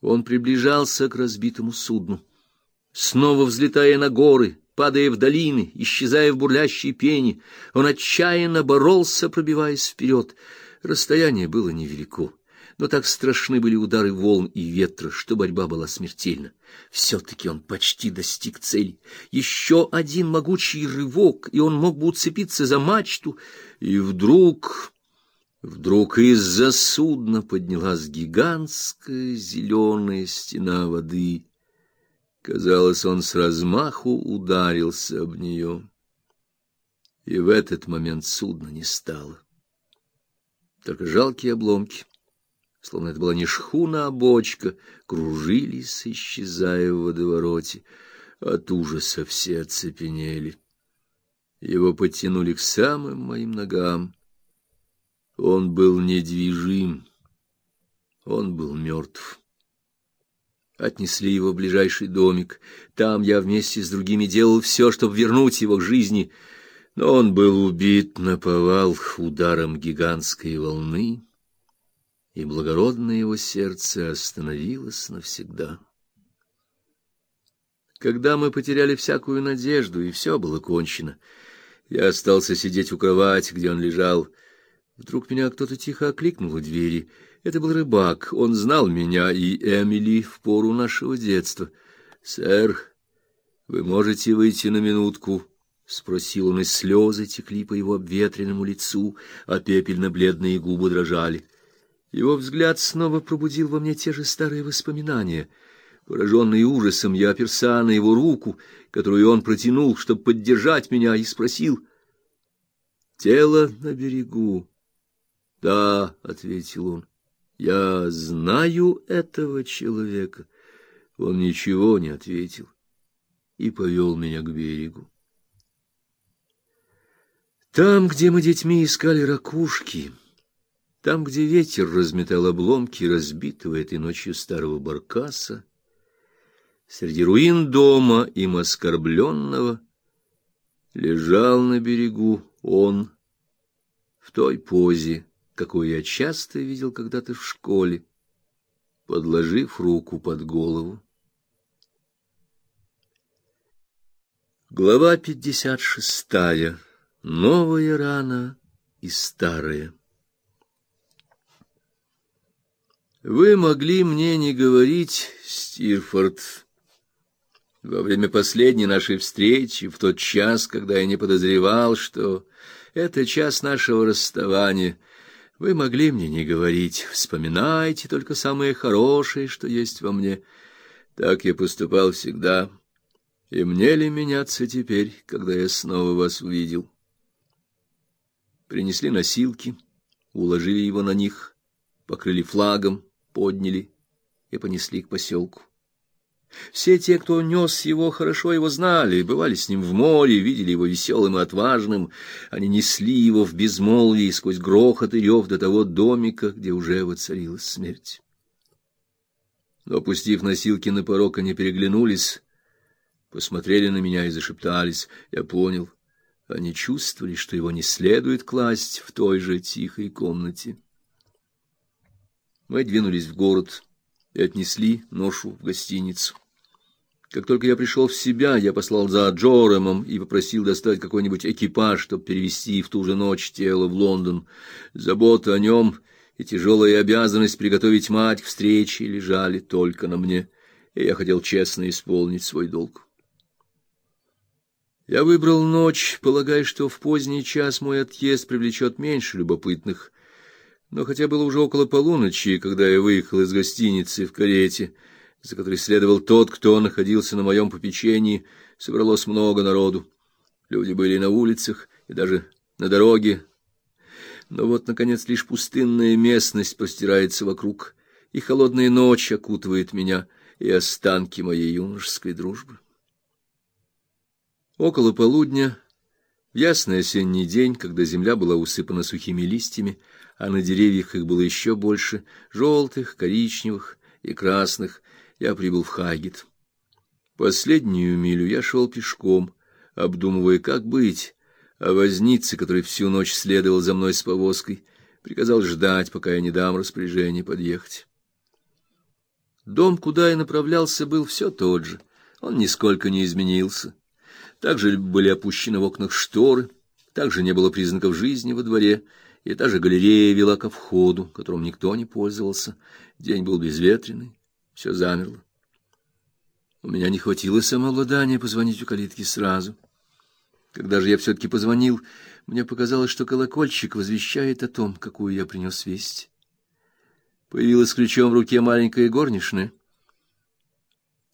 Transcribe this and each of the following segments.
Он приближался к разбитому судну, снова взлетая на горы, падая в долины, исчезая в бурлящей пене. Он отчаянно боролся, пробиваясь вперед. Расстояние было невелико, но так страшны были удары волн и ветра, что борьба была смертельна. Все-таки он почти достиг цели. Еще один могучий рывок, и он мог бы уцепиться за мачту, и вдруг... Вдруг из-за судна поднялась гигантская зеленая стена воды. Казалось, он с размаху ударился об нее. И в этот момент судно не стало. Только жалкие обломки, словно это была не шхуна, а бочка, кружились, исчезая в водовороте. От ужаса все оцепенели. Его подтянули к самым моим ногам. Он был недвижим, он был мертв. Отнесли его в ближайший домик. Там я вместе с другими делал все, чтобы вернуть его к жизни. Но он был убит наповал ударом гигантской волны, и благородное его сердце остановилось навсегда. Когда мы потеряли всякую надежду, и все было кончено, я остался сидеть у кровати, где он лежал, — Вдруг меня кто-то тихо окликнул у двери. Это был рыбак. Он знал меня и Эмили в пору нашего детства. "Сэр, вы можете выйти на минутку?" спросил он, и слезы текли по его обветренному лицу, а пепельно-бледные губы дрожали. Его взгляд снова пробудил во мне те же старые воспоминания. Пораженный ужасом, я оперся на его руку, которую он протянул, чтобы поддержать меня, и спросил: "Тело на берегу "Да", ответил он. "Я знаю этого человека". Он ничего не ответил и повел меня к берегу. Там, где мы детьми искали ракушки, там, где ветер разметал обломки разбитого этой ночью старого баркаса, среди руин дома им оскорбленного, лежал на берегу он в той позе, какую я часто видел когда-то в школе, подложив руку под голову. Глава пятьдесят шестая. Новая рана и старая. Вы могли мне не говорить, Стирфорд, во время последней нашей встречи, в тот час, когда я не подозревал, что это час нашего расставания — вы могли мне не говорить, вспоминайте только самое хорошее, что есть во мне. Так я поступал всегда. И мне ли меняться теперь, когда я снова вас увидел? Принесли носилки, уложили его на них, покрыли флагом, подняли и понесли к поселку. Все те, кто нес его, хорошо его знали, бывали с ним в море, видели его веселым и отважным. Они несли его в безмолвии сквозь грохот и рев до того домика, где уже воцарилась смерть. Но, опустив носилки на порог, они переглянулись, посмотрели на меня и зашептались. Я понял, они чувствовали, что его не следует класть в той же тихой комнате. Мы двинулись в город и отнесли ношу в гостиницу. Как только я пришел в себя, я послал за Джоремом и попросил достать какой-нибудь экипаж, чтобы перевести в ту же ночь тело в Лондон. Забота о нем и тяжелая обязанность приготовить мать к встрече лежали только на мне, и я хотел честно исполнить свой долг. Я выбрал ночь, полагая, что в поздний час мой отъезд привлечет меньше любопытных, но хотя было уже около полуночи, когда я выехал из гостиницы в карете, за которой следовал тот, кто находился на моем попечении, собралось много народу. Люди были на улицах и даже на дороге. Но вот наконец лишь пустынная местность простирается вокруг, и холодная ночь окутывает меня и останки моей юношеской дружбы. Около полудня, в ясный осенний день, когда земля была усыпана сухими листьями, а на деревьях их было еще больше, желтых, коричневых и красных, я прибыл в Хагит. Последнюю милю я шел пешком, обдумывая, как быть, а вознице, который всю ночь следовал за мной с повозкой, приказал ждать, пока я не дам распоряжение подъехать. Дом, куда я направлялся, был все тот же. Он нисколько не изменился. Также были опущены в окнах шторы, также не было признаков жизни во дворе, и та же галерея вела ко входу, которым никто не пользовался. День был безветренный, все замерло. У меня не хватило самообладания позвонить у калитки сразу. Когда же я все таки позвонил, мне показалось, что колокольчик возвещает о том, какую я принес весть. Появилась с ключом в руке маленькая горничная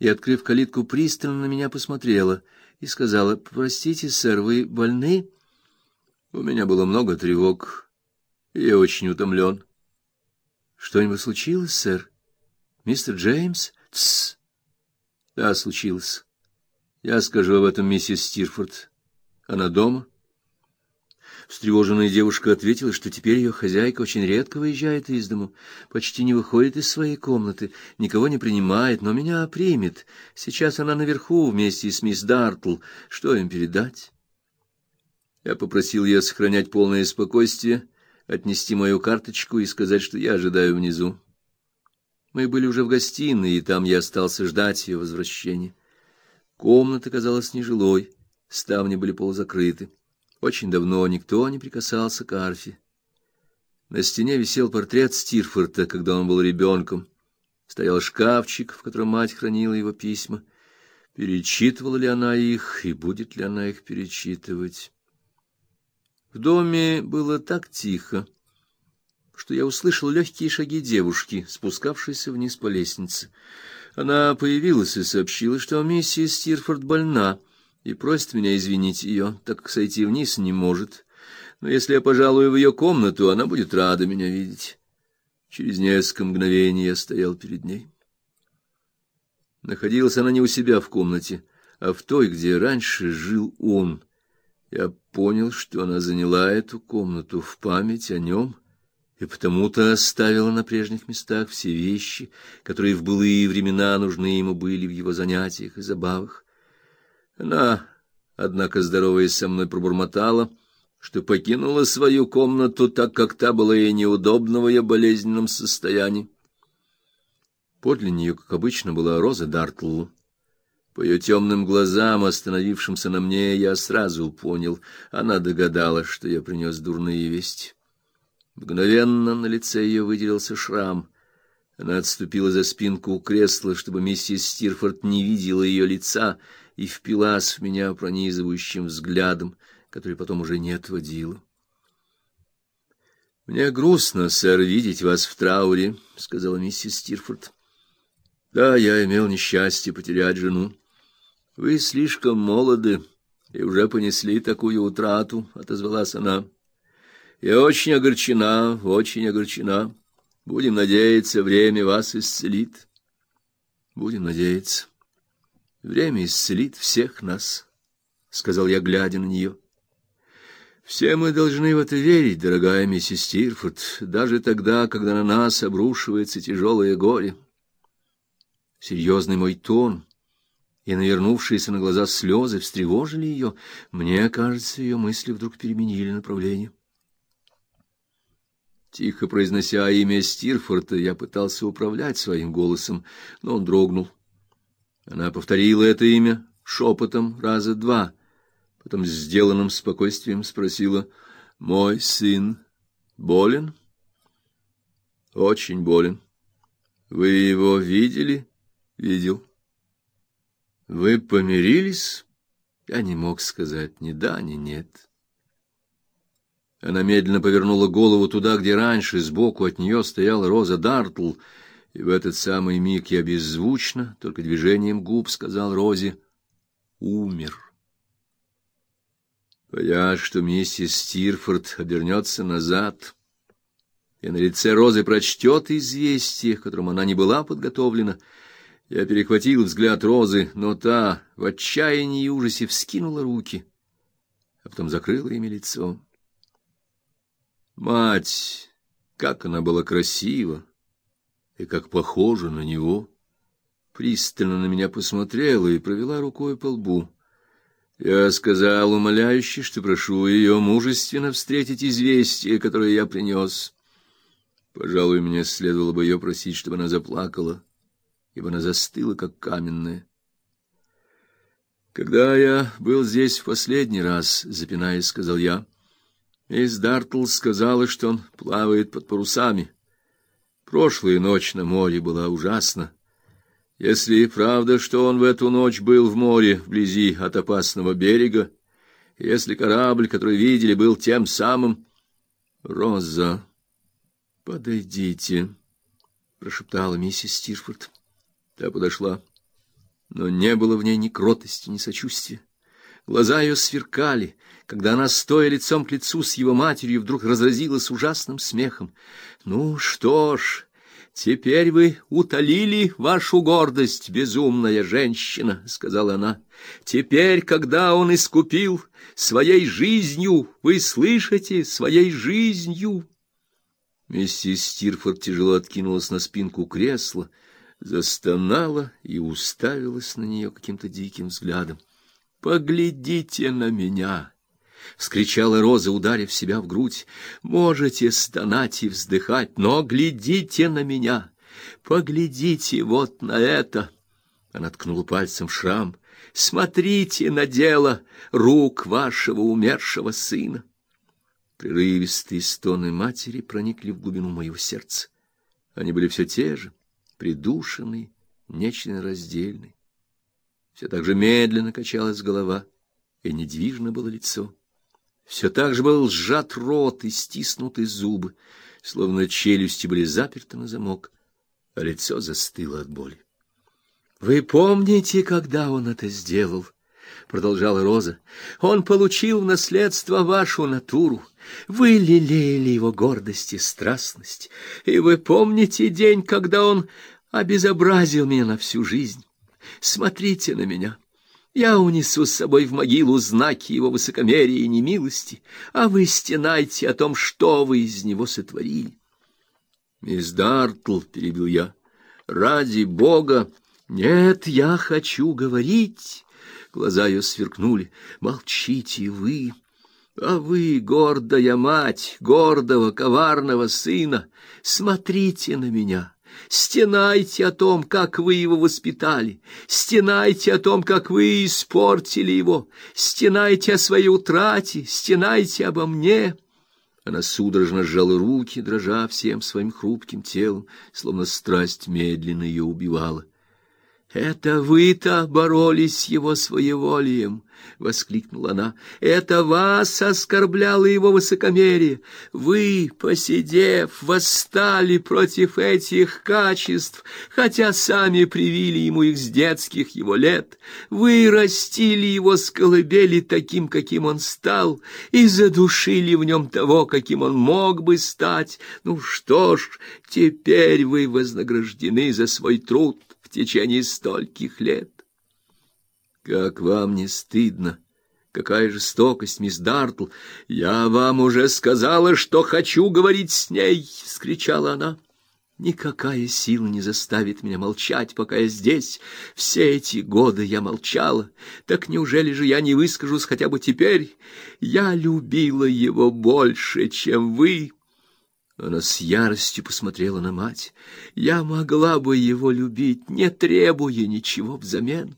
и, открыв калитку, пристально на меня посмотрела и сказала: "Простите, сэр, вы больны?" У меня было много тревог, я очень утомлен. Что-нибудь случилось, сэр? Мистер Джеймс? Тсс. Да, случилось. Я скажу об этом миссис Стирфорд. Она дома? Встревоженная девушка ответила, что теперь ее хозяйка очень редко выезжает из дому, почти не выходит из своей комнаты, никого не принимает, но меня примет. Сейчас она наверху вместе с мисс Дартл. Что им передать? Я попросил ее сохранять полное спокойствие, отнести мою карточку и сказать, что я ожидаю внизу. Мы были уже в гостиной, и там я остался ждать ее возвращения. Комната казалась нежилой, ставни были полузакрыты. Очень давно никто не прикасался к арфе. На стене висел портрет Стирфорта, когда он был ребенком. Стоял шкафчик, в котором мать хранила его письма. Перечитывала ли она их и будет ли она их перечитывать? В доме было так тихо, что я услышал легкие шаги девушки, спускавшейся вниз по лестнице. Она появилась и сообщила, что миссис Стирфорд больна и просит меня извинить ее, так как сойти вниз не может. Но если я пожалую в ее комнату, она будет рада меня видеть. Через несколько мгновений я стоял перед ней. Находилась она не у себя в комнате, а в той, где раньше жил он. Я понял, что она заняла эту комнату в память о нем и потому-то оставила на прежних местах все вещи, которые в былые времена нужны ему были в его занятиях и забавах. Она, однако, здороваясь со мной, пробормотала, что покинула свою комнату, так как та была ей неудобна в ее болезненном состоянии. Подле нее, как обычно, была Роза Дартл. По ее темным глазам, остановившимся на мне, я сразу понял, она догадалась, что я принес дурные вести. Мгновенно на лице ее выделился шрам. Она отступила за спинку кресла, чтобы миссис Стирфорд не видела ее лица, и впилась в меня пронизывающим взглядом, который потом уже не отводила. Мне грустно, сэр, видеть вас в трауре, сказала миссис Стирфорд. Да, я имел несчастье потерять жену. Вы слишком молоды и уже понесли такую утрату, отозвалась она. Я очень огорчена, очень огорчена. Будем надеяться, время вас исцелит. Будем надеяться. Время исцелит всех нас, сказал я, глядя на нее. Все мы должны в это верить, дорогая миссис Стирфорд, даже тогда, когда на нас обрушивается тяжелое горе. Серьезный мой тон и навернувшиеся на глаза слезы встревожили ее. Мне кажется, ее мысли вдруг переменили направление. Тихо произнося имя Стирфорда, я пытался управлять своим голосом, но он дрогнул. Она повторила это имя шепотом раза два, потом с сделанным спокойствием спросила: "Мой сын болен?" "Очень болен. Вы его видели?" "Видел." "Вы помирились?" Я не мог сказать ни да, ни нет. Она медленно повернула голову туда, где раньше сбоку от нее стояла Роза Дартл. И в этот самый миг я беззвучно, только движением губ сказал Розе: "Умер". Боясь, что миссис Стирфорд обернется назад, и на лице Розы прочтет известие, к которому она не была подготовлена, я перехватил взгляд Розы, но та в отчаянии и ужасе вскинула руки, а потом закрыла ими лицо. Мать, как она была красива! И как похожа на него. Пристально на меня посмотрела и провела рукой по лбу. Я сказал умоляюще, что прошу ее мужественно встретить известие, которое я принес. Пожалуй, мне следовало бы ее просить, чтобы она заплакала. ибо она застыла, как каменная. Когда я был здесь в последний раз, запинаясь, сказал я, мисс Дартл сказала, что он плавает под парусами. Прошлая ночь на море была ужасна. Если правда, что он в эту ночь был в море вблизи от опасного берега, если корабль, который видели, был тем самым Роза, подойдите, прошептала миссис Стирфорд. Та подошла, но не было в ней ни кротости, ни сочувствия. Глаза ее сверкали, когда она, стоя лицом к лицу с его матерью, вдруг разразилась ужасным смехом. Ну что ж, теперь вы утолили вашу гордость, безумная женщина, сказала она. Теперь, когда он искупил своей жизнью, вы слышите, своей жизнью. Миссис Стирфорд тяжело откинулась на спинку кресла, застонала и уставилась на нее каким-то диким взглядом. Поглядите на меня, вскричала Роза, ударив себя в грудь. Можете стонать и вздыхать, но глядите на меня. Поглядите вот на это. Она ткнула пальцем в шрам. Смотрите на дело рук вашего умершего сына. Прерывистые стоны матери проникли в глубину моего сердца. Они были все те же, придушенные, нечленораздельные. Все так же медленно качалась голова, и недвижно было лицо. Все так же был сжат рот и стиснуты зубы, словно челюсти были заперты на замок, а лицо застыло от боли. Вы помните, когда он это сделал? продолжала Роза. Он получил в наследство вашу натуру. Вы лелеяли его гордость и страстность. И вы помните день, когда он обезобразил меня на всю жизнь. Смотрите на меня. Я унесу с собой в могилу знаки его высокомерия и немилости, а вы стенайте о том, что вы из него сотворили. Мисс Дартл, перебил я, ради бога, нет, я хочу говорить. Глаза ее сверкнули. Молчите вы. А вы, гордая мать гордого коварного сына, смотрите на меня. Стенайте о том, как вы его воспитали, стенайте о том, как вы испортили его, стенайте о своей утрате, стенайте обо мне. Она судорожно сжала руки, дрожа всем своим хрупким телом, словно страсть медленно ее убивала. Это вы-то боролись с его своеволием, воскликнула она. Это вас оскорбляло его высокомерие. Вы, посидев, восстали против этих качеств, хотя сами привили ему их с детских его лет. Вы растили его с колыбели таким, каким он стал, и задушили в нем того, каким он мог бы стать. Ну что ж, теперь вы вознаграждены за свой труд в течение стольких лет. Как вам не стыдно? Какая жестокость, мисс Дартл! Я вам уже сказала, что хочу говорить с ней, вскричала она. Никакая сила не заставит меня молчать, пока я здесь. Все эти годы я молчала. Так неужели же я не выскажусь хотя бы теперь? Я любила его больше, чем вы. Она с яростью посмотрела на мать. Я могла бы его любить, не требуя ничего взамен.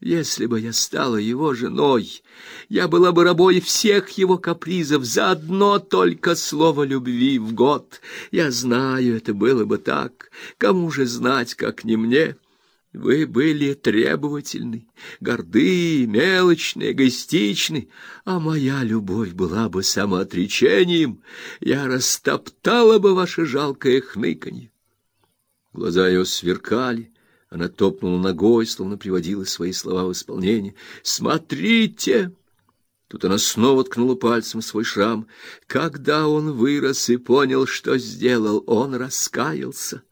Если бы я стала его женой, я была бы рабой всех его капризов за одно только слово любви в год. Я знаю, это было бы так. Кому же знать, как не мне? Вы были требовательны, горды, мелочны, эгоистичны, а моя любовь была бы самоотречением, я растоптала бы ваше жалкое хныканье. Глаза ее сверкали, она топнула ногой, словно приводила свои слова в исполнение. «Смотрите!» Тут она снова ткнула пальцем в свой шрам. Когда он вырос и понял, что сделал, он раскаялся.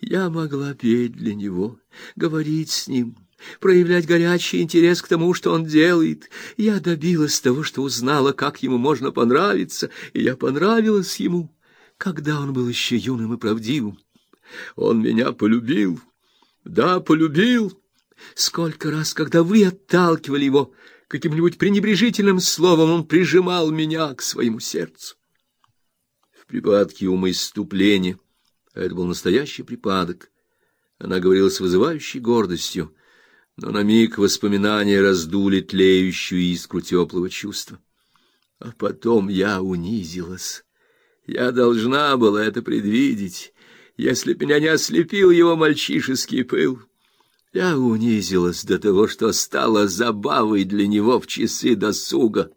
Я могла петь для него, говорить с ним, проявлять горячий интерес к тому, что он делает. Я добилась того, что узнала, как ему можно понравиться, и я понравилась ему, когда он был еще юным и правдивым. Он меня полюбил. Да, полюбил. Сколько раз, когда вы отталкивали его каким-нибудь пренебрежительным словом, он прижимал меня к своему сердцу. В припадке умоиступления, это был настоящий припадок, Она говорила с вызывающей гордостью, но на миг воспоминания раздули тлеющую искру теплого чувства. А потом я унизилась. Я должна была это предвидеть, если б меня не ослепил его мальчишеский пыл. Я унизилась до того, что стала забавой для него в часы досуга,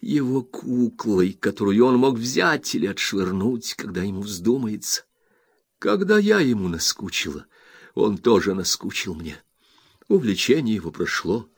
его куклой, которую он мог взять или отшвырнуть, когда ему вздумается. Когда я ему наскучила, он тоже наскучил мне. Увлечение его прошло,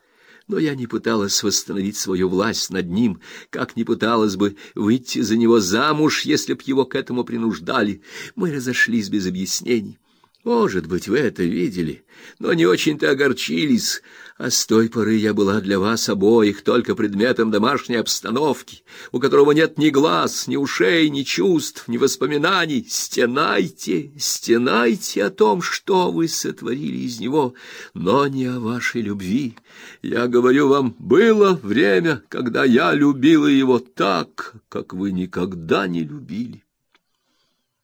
но я не пыталась восстановить свою власть над ним, как не пыталась бы выйти за него замуж, если б его к этому принуждали. Мы разошлись без объяснений. Может быть, вы это видели, но не очень-то огорчились. А с той поры я была для вас обоих только предметом домашней обстановки, у которого нет ни глаз, ни ушей, ни чувств, ни воспоминаний. Стенайте, стенайте о том, что вы сотворили из него, но не о вашей любви. Я говорю вам, было время, когда я любила его так, как вы никогда не любили.